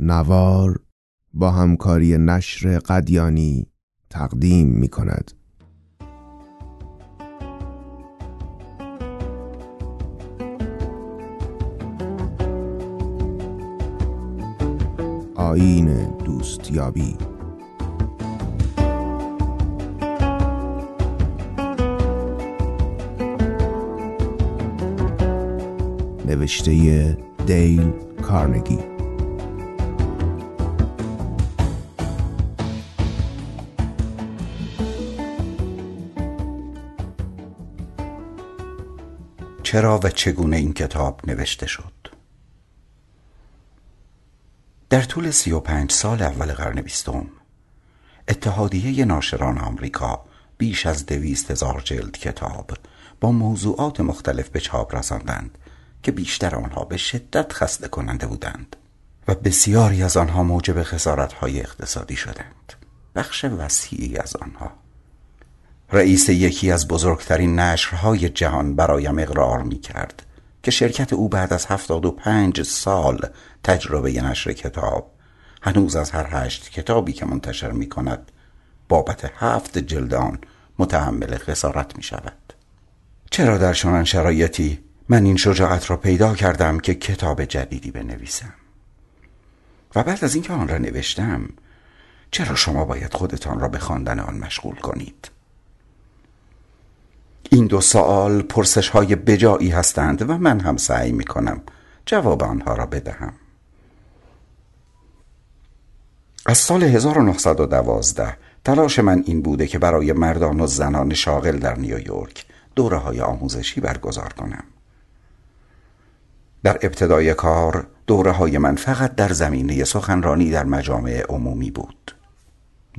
نوار با همکاری نشر قدیانی تقدیم می کند. آین دوستیابی نوشته دیل کارنگی چرا و چگونه این کتاب نوشته شد؟ در طول سی و پنج سال اول قرن بیستم اتحادیه ناشران آمریکا بیش از دویست هزار جلد کتاب با موضوعات مختلف به چاپ رساندند که بیشتر آنها به شدت خسته کننده بودند و بسیاری از آنها موجب خسارت های اقتصادی شدند. بخش وسیعی از آنها رئیس یکی از بزرگترین نشرهای جهان برایم اقرار می کرد که شرکت او بعد از هفتاد و پنج سال تجربه نشر کتاب هنوز از هر هشت کتابی که منتشر می کند بابت هفت جلد آن متحمل خسارت می شود چرا در چنان شرایطی من این شجاعت را پیدا کردم که کتاب جدیدی بنویسم؟ و بعد از اینکه آن را نوشتم چرا شما باید خودتان را به خواندن آن مشغول کنید؟ این دو سوال پرسش های بجایی هستند و من هم سعی می کنم جواب آنها را بدهم. از سال 1912 تلاش من این بوده که برای مردان و زنان شاغل در نیویورک دوره های آموزشی برگزار کنم. در ابتدای کار دوره های من فقط در زمینه سخنرانی در مجامع عمومی بود.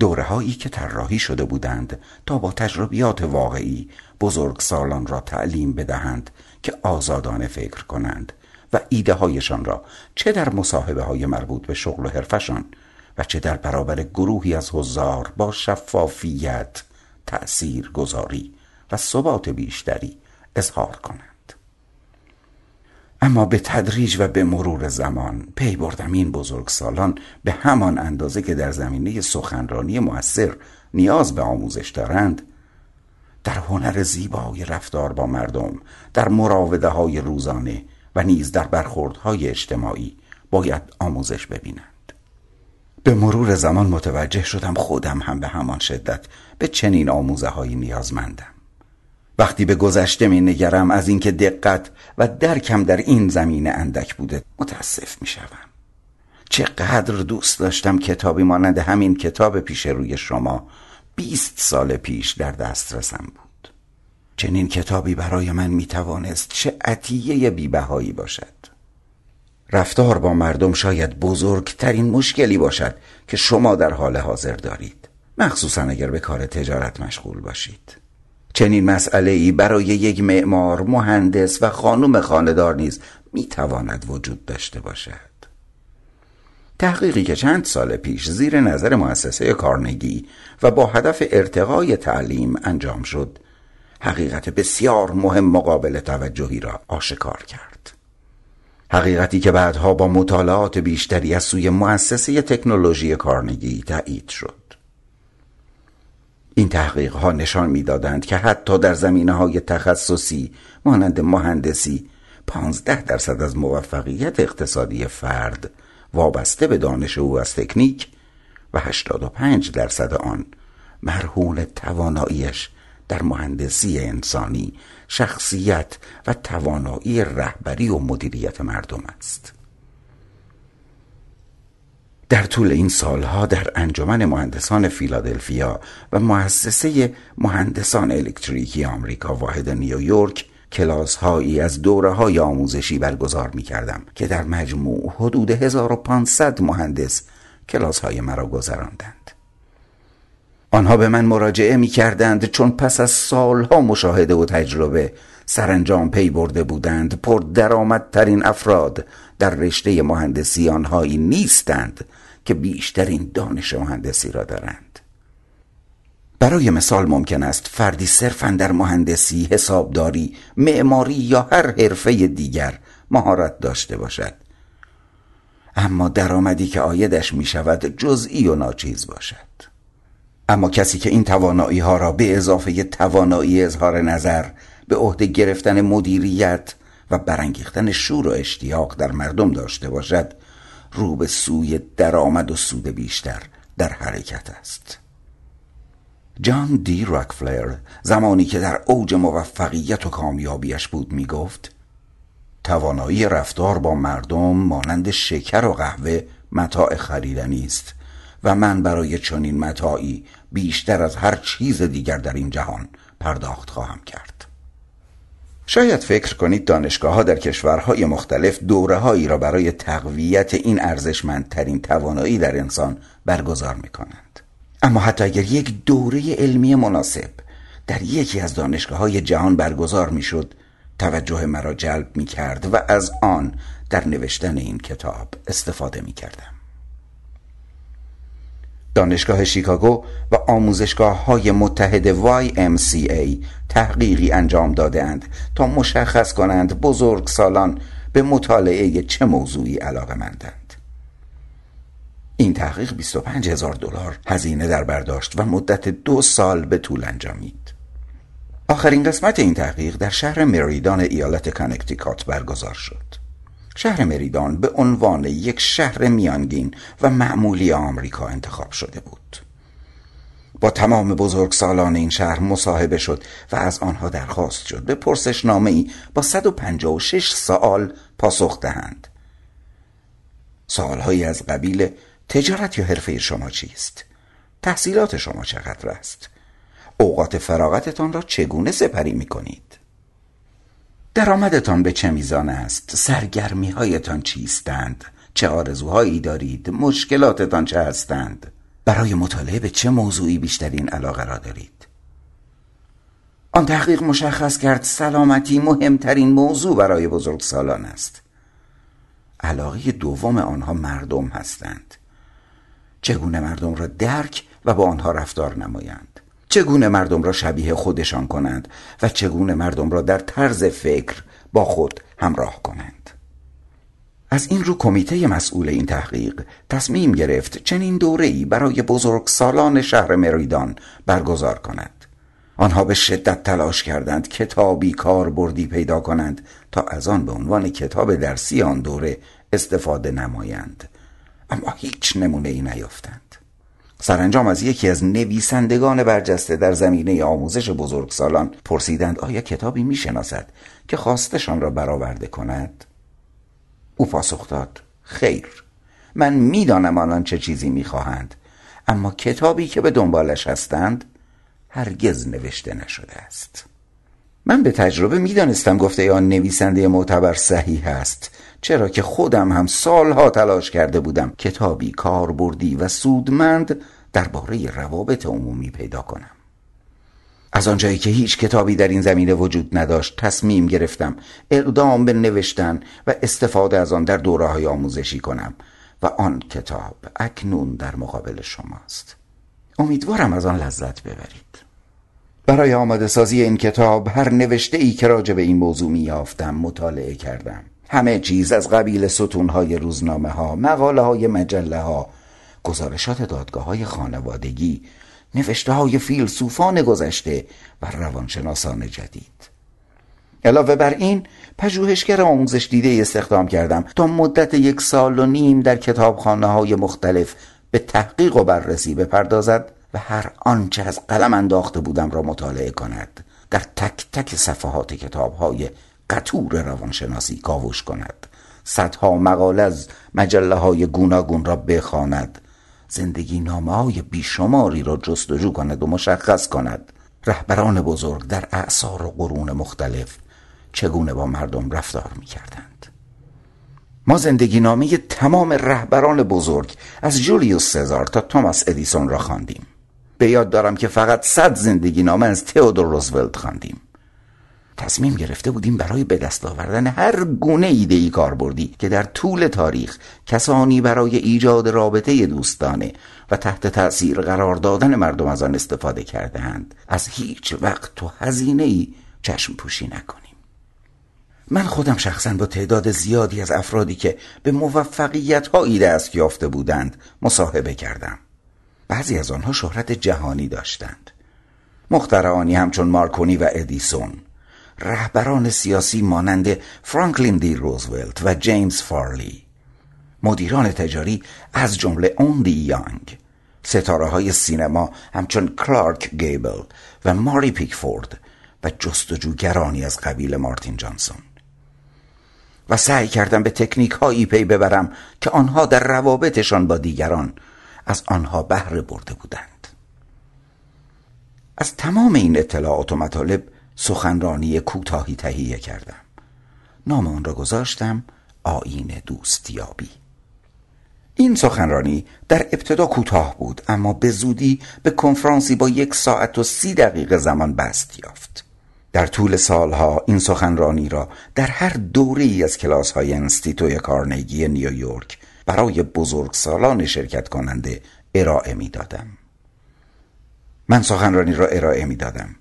دوره هایی که طراحی شده بودند تا با تجربیات واقعی بزرگ سالان را تعلیم بدهند که آزادانه فکر کنند و ایده هایشان را چه در مصاحبه های مربوط به شغل و حرفشان و چه در برابر گروهی از حضار با شفافیت تأثیر گذاری و ثبات بیشتری اظهار کنند. اما به تدریج و به مرور زمان پی بردم این بزرگ سالان به همان اندازه که در زمینه سخنرانی موثر نیاز به آموزش دارند در هنر زیبای رفتار با مردم در مراوده های روزانه و نیز در برخوردهای اجتماعی باید آموزش ببینند. به مرور زمان متوجه شدم خودم هم به همان شدت به چنین آموزه هایی نیازمندم. وقتی به گذشته می نگرم از اینکه دقت و درکم در این زمینه اندک بوده متاسف می شوم چقدر دوست داشتم کتابی مانند همین کتاب پیش روی شما بیست سال پیش در دسترسم بود. چنین کتابی برای من می توانست چه عطیه بیبهایی باشد. رفتار با مردم شاید بزرگترین مشکلی باشد که شما در حال حاضر دارید. مخصوصا اگر به کار تجارت مشغول باشید. چنین مسئله ای برای یک معمار مهندس و خانم خاندار نیز می‌تواند وجود داشته باشد. تحقیقی که چند سال پیش زیر نظر مؤسسه کارنگی و با هدف ارتقای تعلیم انجام شد حقیقت بسیار مهم مقابل توجهی را آشکار کرد. حقیقتی که بعدها با مطالعات بیشتری از سوی مؤسسه تکنولوژی کارنگی تایید شد. این تحقیق ها نشان می‌دادند که حتی در زمینه های تخصصی مانند مهندسی 15 درصد از موفقیت اقتصادی فرد وابسته به دانش او از تکنیک و 85 درصد آن مرهون تواناییش در مهندسی انسانی شخصیت و توانایی رهبری و مدیریت مردم است. در طول این سالها در انجمن مهندسان فیلادلفیا و مؤسسه مهندسان الکتریکی آمریکا واحد نیویورک کلاس هایی از دوره های آموزشی برگزار می کردم که در مجموع حدود 1500 مهندس کلاس های مرا گذراندند. آنها به من مراجعه می کردند چون پس از سالها مشاهده و تجربه سرانجام پی برده بودند پر درآمدترین افراد در رشته مهندسی آنهایی نیستند که بیشترین دانش مهندسی را دارند. برای مثال ممکن است فردی صرفا در مهندسی، اما درآمدی که آیدش می شود جزئی و ناچیز باشد. اما کسی که این توانایی ها را به اضافه توانایی اظهار نظر به عهده گرفتن مدیریت و برانگیختن شور و اشتیاق در مردم داشته باشد رو به سوی درآمد و سود بیشتر در حرکت است. جان دی راکفلر زمانی که در اوج موفقیت و کامیابیش بود می گفت توانایی رفتار با مردم مانند شکر و قهوه متاع خریدنی است و من برای چنین متاعی بیشتر از هر چیز دیگر در این جهان پرداخت خواهم کرد. شاید فکر کنید دانشگاه ها در کشورهای مختلف دوره هایی را برای تقویت این ارزشمندترین توانایی در انسان برگزار می کنند. اما حتی اگر یک دوره علمی مناسب در یکی از دانشگاه های جهان برگزار می شد توجه مرا جلب می کرد و از آن در نوشتن این کتاب استفاده می کردم. دانشگاه شیکاگو و آموزشگاه های متحد YMCA تحقیقی انجام دادهاند تا مشخص کنند بزرگ سالان به مطالعه چه موضوعی علاقه مندند. این تحقیق 25 هزار دلار هزینه در برداشت و مدت دو سال به طول انجامید. آخرین قسمت این تحقیق در شهر مریدان ایالت کانکتیکات برگزار شد. شهر مریدان به عنوان یک شهر میانگین و معمولی آمریکا انتخاب شده بود با تمام بزرگسالان این شهر مصاحبه شد و از آنها درخواست شد به پرسشنامه ای با 156 سوال پاسخ دهند سوالهایی از قبیل تجارت یا حرفه شما چیست؟ تحصیلات شما چقدر است؟ اوقات فراغتتان را چگونه سپری می کنید؟ درآمدتان به چه میزان است؟ سرگرمی هایتان چیستند؟ چه آرزوهایی دارید؟ مشکلاتتان چه هستند؟ برای مطالعه به چه موضوعی بیشترین علاقه را دارید؟ آن تحقیق مشخص کرد سلامتی مهمترین موضوع برای بزرگسالان است. علاقه دوم آنها مردم هستند. چگونه مردم را درک و با آنها رفتار نمایند؟ چگونه مردم را شبیه خودشان کنند و چگونه مردم را در طرز فکر با خود همراه کنند؟ از این رو کمیته مسئول این تحقیق تصمیم گرفت چنین دوره‌ای برای بزرگسالان شهر مریدان برگزار کند. آنها به شدت تلاش کردند کتابی کاربردی پیدا کنند تا از آن به عنوان کتاب درسی آن دوره استفاده نمایند. اما هیچ نمونه ای نیافتند. سرانجام از یکی از نویسندگان برجسته در زمینه آموزش بزرگسالان پرسیدند آیا کتابی می‌شناسد که خواستشان را برآورده کند؟ او پاسخ داد خیر من می‌دانم آنان چه چیزی می‌خواهند اما کتابی که به دنبالش هستند هرگز نوشته نشده است. من به تجربه می‌دانستم گفته آن نویسنده معتبر صحیح است. چرا که خودم هم سالها تلاش کرده بودم کتابی کاربردی و سودمند درباره روابط عمومی پیدا کنم. از آنجایی که هیچ کتابی در این زمینه وجود نداشت تصمیم گرفتم اقدام به نوشتن و استفاده از آن در دوره های آموزشی کنم و آن کتاب اکنون در مقابل شماست. امیدوارم از آن لذت ببرید. برای آماده سازی این کتاب هر نوشته ای که راجع به این موضوع می یافتم مطالعه کردم. همه چیز از قبیل ستونهای روزنامه ها مقاله های مجله ها گزارشات دادگاه های خانوادگی نوشته های فیلسوفان گذشته و روانشناسان جدید. علاوه بر این پژوهشگر آموزش دیده استخدام کردم تا مدت یک سال و نیم در کتابخانه های مختلف به تحقیق و بررسی بپردازد و هر آنچه از قلم انداخته بودم را مطالعه کند. در تک تک صفحات کتاب های قطور روانشناسی کاوش کند صدها مقاله از مجله های گوناگون را بخواند زندگی نامه های بیشماری را جستجو کند و مشخص کند رهبران بزرگ در اعثار و قرون مختلف چگونه با مردم رفتار می کردند. ما زندگی نامه تمام رهبران بزرگ از جولیوس سزار تا توماس ادیسون را خواندیم. به یاد دارم که فقط صد زندگی نامه از تئودور روزولت خواندیم. تصمیم گرفته بودیم برای به دست آوردن هر گونه ایده ای کاربردی که در طول تاریخ کسانی برای ایجاد رابطه دوستانه و تحت تأثیر قرار دادن مردم از آن استفاده کرده اند از هیچ وقت تو هزینه ای چشم پوشی نکنیم. من خودم شخصا با تعداد زیادی از افرادی که به موفقیت هایی دست یافته بودند مصاحبه کردم. بعضی از آنها شهرت جهانی داشتند. مخترعانی همچون مارکونی و ادیسون. رهبران سیاسی مانند فرانکلین دی روزولت و جیمز فارلی. مدیران تجاری از جمله اوندی یانگ. ستاره های سینما همچون کلارک گیبل و ماری پیکفورد و جستجوگرانی از قبیل مارتین جانسون. و سعی کردم به تکنیک هایی پی ببرم که آنها در روابطشان با دیگران از آنها بهره برده بودند. از تمام این اطلاعات و مطالب سخنرانی کوتاهی تهیه کردم نام آن را گذاشتم آین دوستیابی این سخنرانی در ابتدا کوتاه بود اما به زودی به کنفرانسی با یک ساعت و سی دقیقه زمان بست یافت در طول سالها این سخنرانی را در هر دوره ای از کلاس های انستیتوی کارنگی نیویورک برای بزرگسالان شرکت کننده ارائه می دادم. من سخنرانی را ارائه می دادم.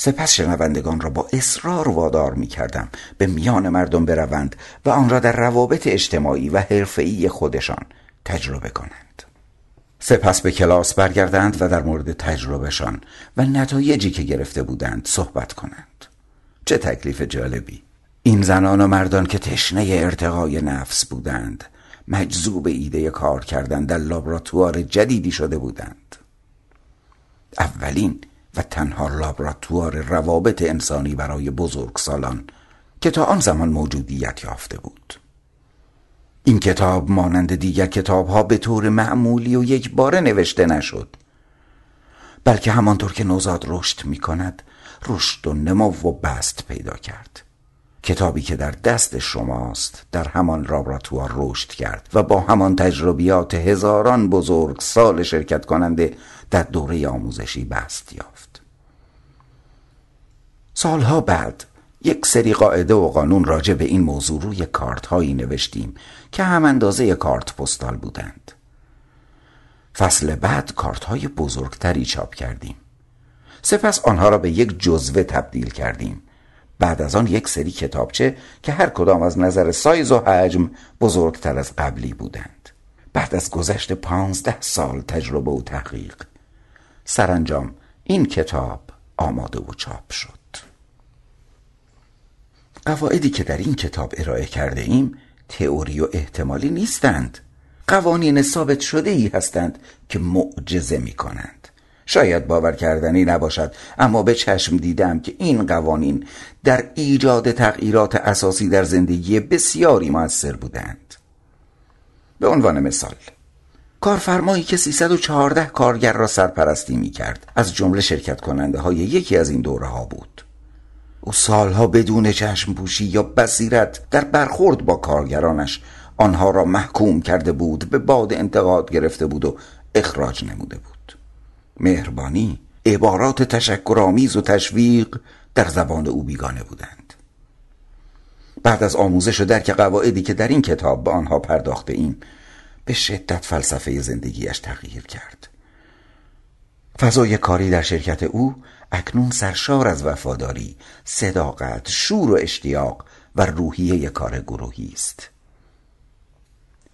سپس شنوندگان را با اصرار وادار می کردم به میان مردم بروند و آن را در روابط اجتماعی و حرفه‌ای خودشان تجربه کنند. سپس به کلاس برگردند و در مورد تجربهشان و نتایجی که گرفته بودند صحبت کنند. چه تکلیف جالبی! این زنان و مردان که تشنه ارتقای نفس بودند مجذوب ایده کار کردن در لابراتوار جدیدی شده بودند اولین و تنها لابراتوار روابط انسانی برای بزرگسالان که تا آن زمان موجودیت یافته بود. این کتاب مانند دیگر کتاب ها به طور معمولی و یک باره نوشته نشد. بلکه همانطور که نوزاد رشد می کند رشد و نمو و بست پیدا کرد. کتابی که در دست شماست در همان لابراتوار رشد کرد و با همان تجربیات هزاران بزرگ سال شرکت کننده در دوره آموزشی بست یافت. سالها بعد یک سری قاعده و قانون راجع به این موضوع روی کارت هایی نوشتیم که هم اندازه کارت پستال بودند. فصل بعد کارت های بزرگتری چاپ کردیم. سپس آنها را به یک جزوه تبدیل کردیم. بعد از آن یک سری کتابچه که هر کدام از نظر سایز و حجم بزرگتر از قبلی بودند. بعد از گذشت پانزده سال تجربه و تحقیق سرانجام این کتاب آماده و چاپ شد. قواعدی که در این کتاب ارائه کرده ایم تئوری و احتمالی نیستند. قوانین ثابت شده ای هستند که معجزه می کنند شاید باور کردنی نباشد اما به چشم دیدم که این قوانین در ایجاد تغییرات اساسی در زندگی بسیاری موثر بودند. به عنوان مثال کارفرمایی که 314 کارگر را سرپرستی می کرد از جمله شرکت کننده های یکی از این دوره ها بود. او سالها بدون چشم پوشی یا بصیرت در برخورد با کارگرانش آنها را محکوم کرده بود به باد انتقاد گرفته بود و اخراج نموده بود. مهربانی عبارات تشکرآمیز و تشویق در زبان او بیگانه بودند. بعد از آموزش و درک قواعدی که در این کتاب به آنها پرداخته ایم به شدت فلسفه زندگیش تغییر کرد. فضای کاری در شرکت او اکنون سرشار از وفاداری، صداقت، شور و اشتیاق و روحیه کار گروهی است.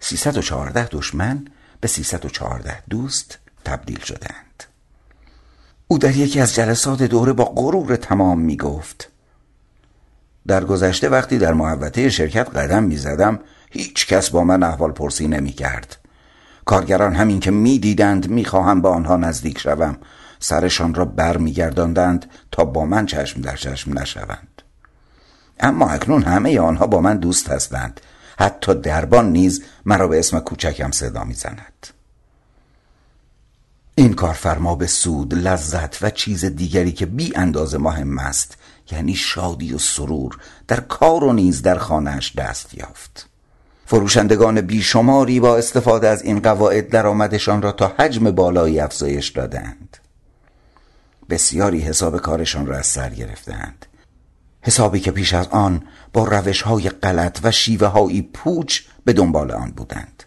314 دشمن به 314 دوست تبدیل شدند. او در یکی از جلسات دوره با غرور تمام می گفت در گذشته وقتی در محوطه شرکت قدم می زدم هیچ کس با من احوال پرسی نمی کرد. کارگران همین که می دیدند می خواهم با آنها نزدیک شوم. سرشان را بر میگرداندند تا با من چشم در چشم نشوند. اما اکنون همه آنها با من دوست هستند. حتی دربان نیز مرا به اسم کوچکم صدا می‌زند. این کارفرما به سود لذت و چیز دیگری که بی اندازه مهم است یعنی شادی و سرور در کار و نیز در خانهش دست یافت. فروشندگان بیشماری با استفاده از این قواعد درآمدشان را تا حجم بالایی افزایش دادند. بسیاری حساب کارشان را از سر گرفتند. حسابی که پیش از آن با روش های غلط و شیوه های پوچ به دنبال آن بودند.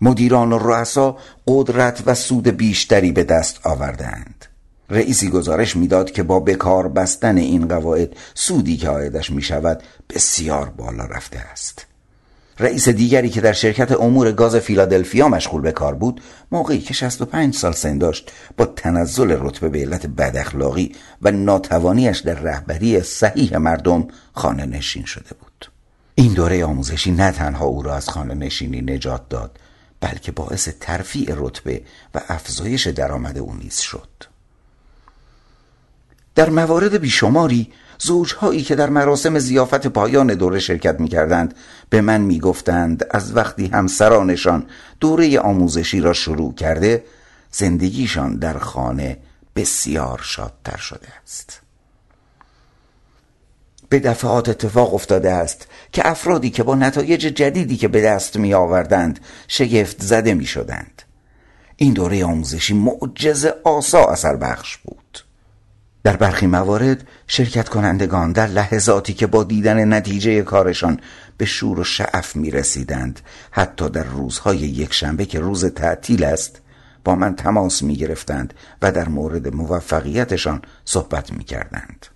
مدیران و رؤسا قدرت و سود بیشتری به دست آوردند. رئیسی گزارش می‌داد که با بکار بستن این قواعد سودی که عایدش می شود بسیار بالا رفته است. رئیس دیگری که در شرکت امور گاز فیلادلفیا مشغول به کار بود موقعی که 65 سال سن داشت با تنزل رتبه به علت بد اخلاقی و ناتوانیش در رهبری صحیح مردم خانه نشین شده بود. این دوره آموزشی نه تنها او را از خانه نشینی نجات داد بلکه باعث ترفیع رتبه و افزایش درآمد او نیز شد. در موارد بیشماری زوجهایی که در مراسم زیافت پایان دوره شرکت می کردند به من می گفتند از وقتی همسرانشان دوره آموزشی را شروع کرده زندگیشان در خانه بسیار شادتر شده است. به دفعات اتفاق افتاده است که افرادی که با نتایج جدیدی که به دست می آوردند شگفت زده می شدند این دوره آموزشی معجز آسا اثر بخش بود. در برخی موارد شرکت کنندگان در لحظاتی که با دیدن نتیجه کارشان به شور و شعف می رسیدند حتی در روزهای یک شنبه که روز تعطیل است با من تماس می گرفتند و در مورد موفقیتشان صحبت می کردند.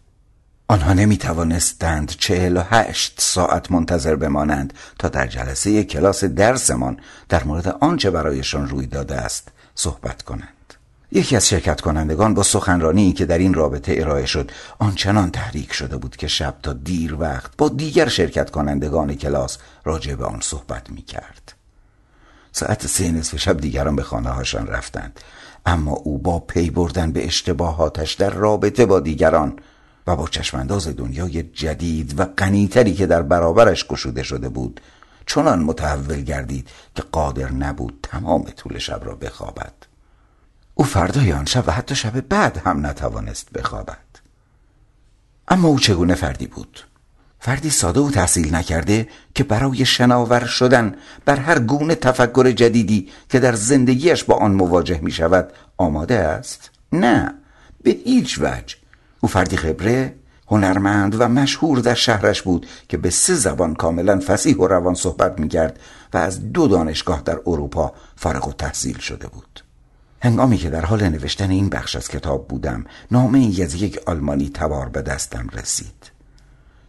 آنها نمی توانستند چهل و هشت ساعت منتظر بمانند تا در جلسه کلاس درسمان در مورد آنچه برایشان روی داده است صحبت کنند. یکی از شرکت کنندگان با سخنرانی که در این رابطه ارائه شد آنچنان تحریک شده بود که شب تا دیر وقت با دیگر شرکت کنندگان کلاس راجع به آن صحبت می کرد. ساعت سه نصف شب دیگران به خانه هاشان رفتند اما او با پی بردن به اشتباهاتش در رابطه با دیگران و با چشمانداز دنیای جدید و غنیتری که در برابرش گشوده شده بود چنان متحول گردید که قادر نبود تمام طول شب را بخوابد او فردای آن شب و حتی شب بعد هم نتوانست بخوابد. اما او چگونه فردی بود؟ فردی ساده و تحصیل نکرده که برای شناور شدن بر هر گونه تفکر جدیدی که در زندگیش با آن مواجه می شود آماده است؟ نه به هیچ وجه. او فردی خبره هنرمند و مشهور در شهرش بود که به سه زبان کاملا فسیح و روان صحبت می کرد و از دو دانشگاه در اروپا فارغ و تحصیل شده بود. هنگامی که در حال نوشتن این بخش از کتاب بودم نامه ای از یک آلمانی تبار به دستم رسید.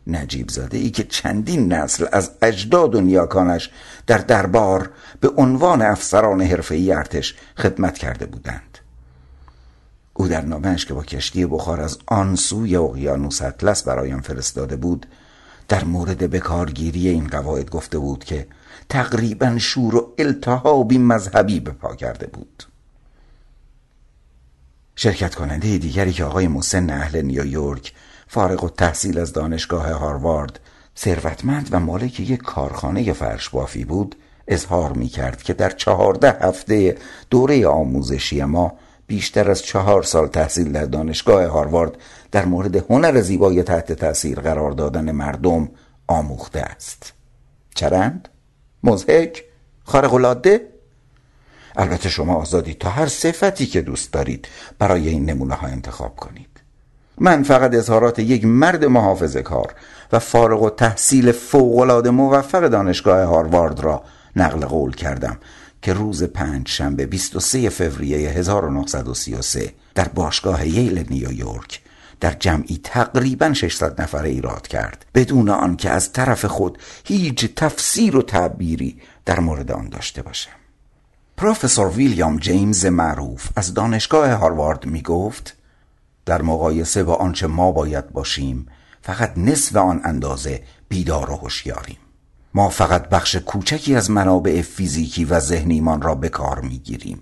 نجیب زاده ای که چندین نسل از اجداد و نیاکانش در دربار به عنوان افسران حرفه‌ای ارتش خدمت کرده بودند. او در نامهش که با کشتی بخار از آن سوی اقیانوس اطلس برایم فرستاده بود در مورد بکارگیری این قواعد گفته بود که تقریبا شور و التهابی مذهبی به پا کرده بود. شرکت کننده دیگری که آقای مسن اهل نیویورک فارغ و تحصیل از دانشگاه هاروارد ثروتمند و مالک یک کارخانه فرش بافی بود اظهار می کرد که در چهارده هفته دوره آموزشی ما بیشتر از چهار سال تحصیل در دانشگاه هاروارد در مورد هنر زیبای تحت تاثیر قرار دادن مردم آموخته است چرند؟ مزهک؟ خارق‌العاده؟ البته شما آزادید تا هر صفتی که دوست دارید برای این نمونه ها انتخاب کنید. من فقط اظهارات یک مرد محافظه کار و فارغ و تحصیل فوقالعاده موفق دانشگاه هاروارد را نقل قول کردم که روز پنج شنبه 23 فوریه 1933 در باشگاه ییل نیویورک در جمعی تقریبا 600 نفره ایراد کرد. بدون آنکه از طرف خود هیچ تفسیر و تعبیری در مورد آن داشته باشم. پروفسور ویلیام جیمز معروف از دانشگاه هاروارد می گفت در مقایسه با آنچه ما باید باشیم فقط نصف آن اندازه بیدار و هوشیاریم. ما فقط بخش کوچکی از منابع فیزیکی و ذهنیمان را به کار می گیریم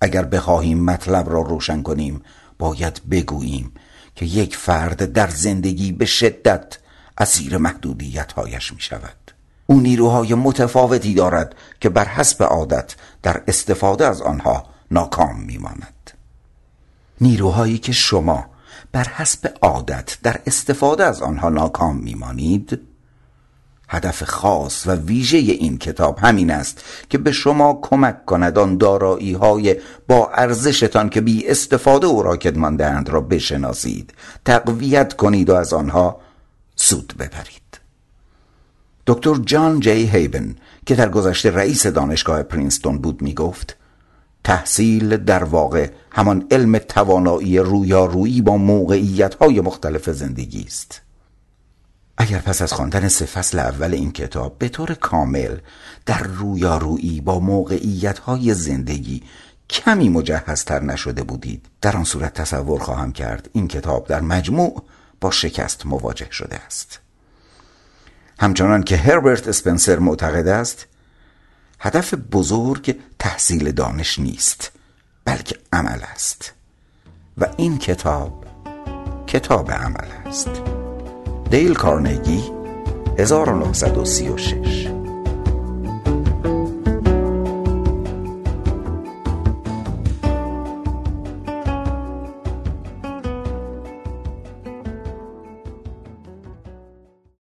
اگر بخواهیم مطلب را روشن کنیم باید بگوییم که یک فرد در زندگی به شدت اسیر محدودیت هایش می شود او نیروهای متفاوتی دارد که بر حسب عادت در استفاده از آنها ناکام میماند. نیروهایی که شما بر حسب عادت در استفاده از آنها ناکام میمانید هدف خاص و ویژه این کتاب همین است که به شما کمک کند آن دارایی های با ارزشتان که بی استفاده و راکد ماندهاند را بشناسید تقویت کنید و از آنها سود ببرید. دکتر جان جی هیبن که در گذشته رئیس دانشگاه پرینستون بود می گفت تحصیل در واقع همان علم توانایی رویارویی با موقعیت های مختلف زندگی است. اگر پس از خواندن سه فصل اول این کتاب به طور کامل در رویارویی با موقعیت های زندگی کمی مجهزتر نشده بودید در آن صورت تصور خواهم کرد این کتاب در مجموع با شکست مواجه شده است. همچنان که هربرت اسپنسر معتقد است هدف بزرگ تحصیل دانش نیست بلکه عمل است. و این کتاب کتاب عمل است. دیل کارنگی 1936